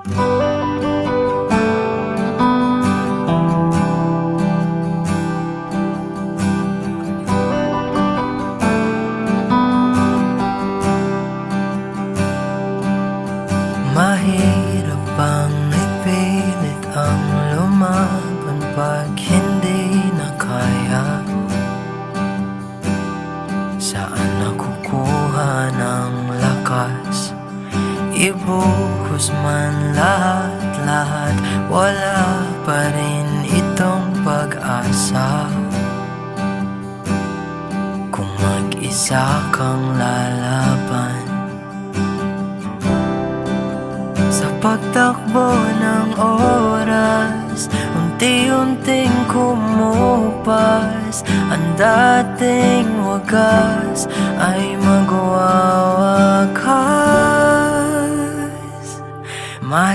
Mahirap bang ipilit ang lumaban pag hindi Ibuhos man lahat-lahat Wala pa rin itong pag-asa. Kung mag-isa kang lalaban Sa pagtakbo ng oras Unti-unting kumupas. Ang dating wagas Ay magwawakas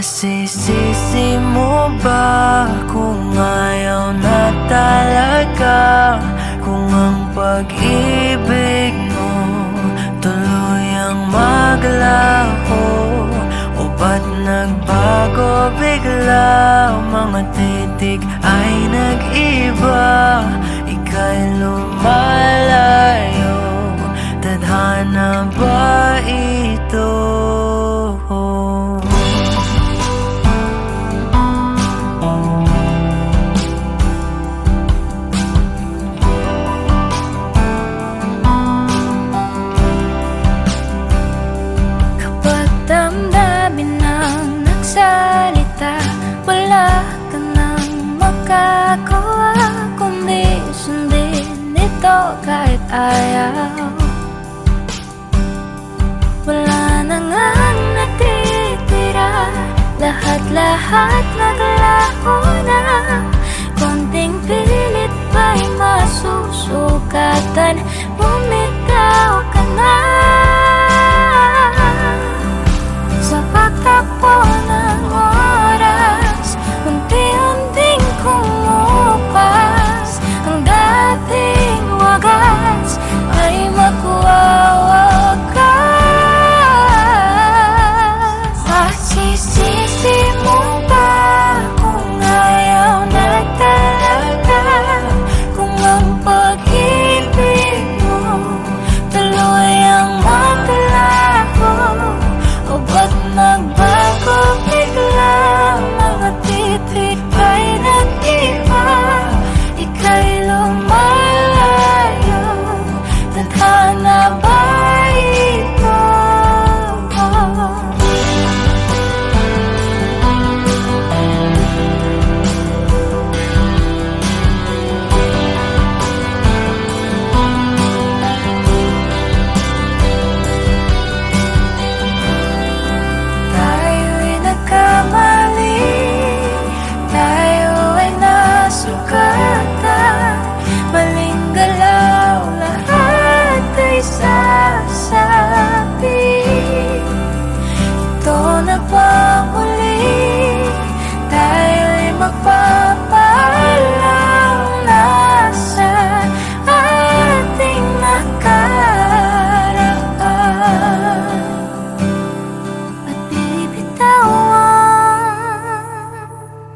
Masisisi mo ba Kung ayaw na talaga Kung ang pag-ibig mo Tuluyang maglaho. O ba't nagbago bigla? Mga titig ay nag-iba. Ika'y lumalayo kahit ayaw. Wala na ngang natitira. Lahat-lahat naglaho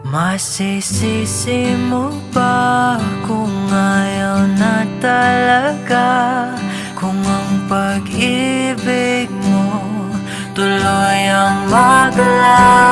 Masisisi mo ba kung ayaw na talaga. Kung ang pag-ibig mo tuloy ang magla